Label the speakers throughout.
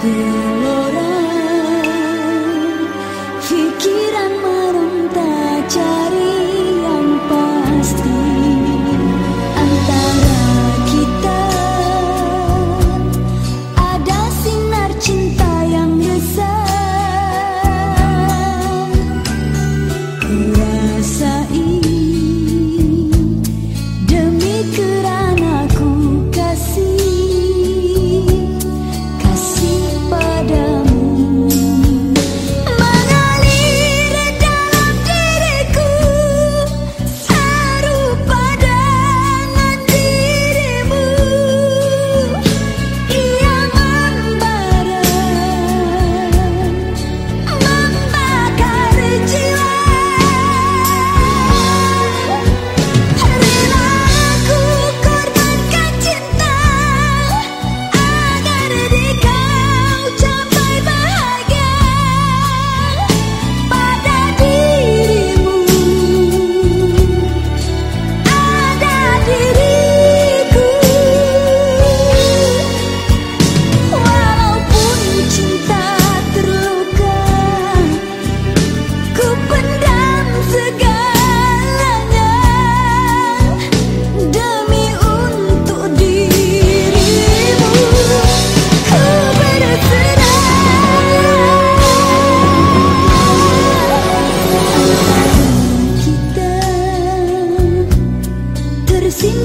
Speaker 1: gelora Pikiran tak cari yang pasti.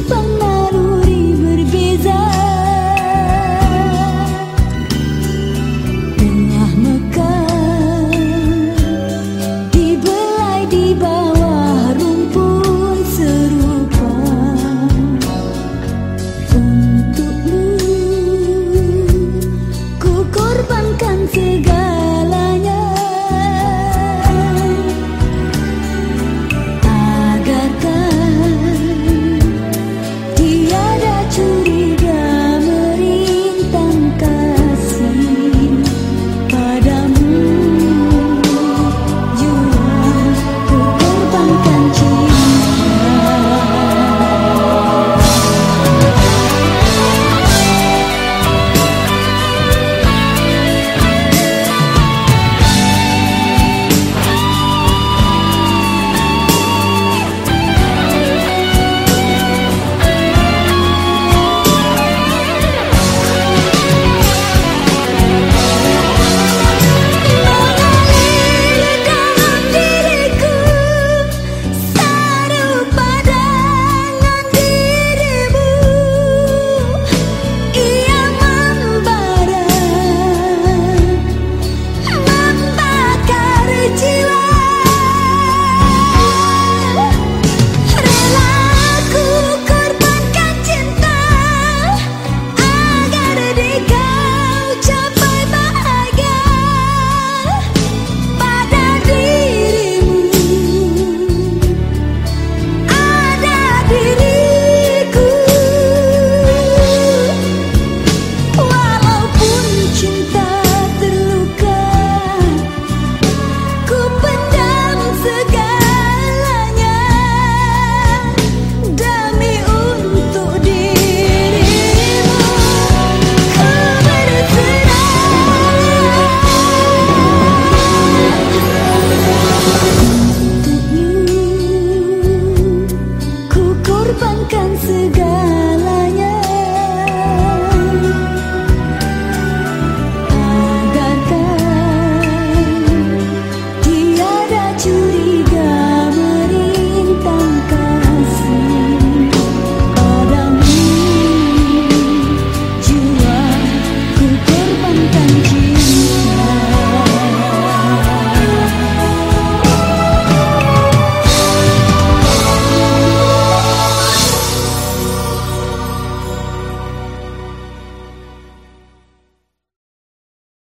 Speaker 1: bang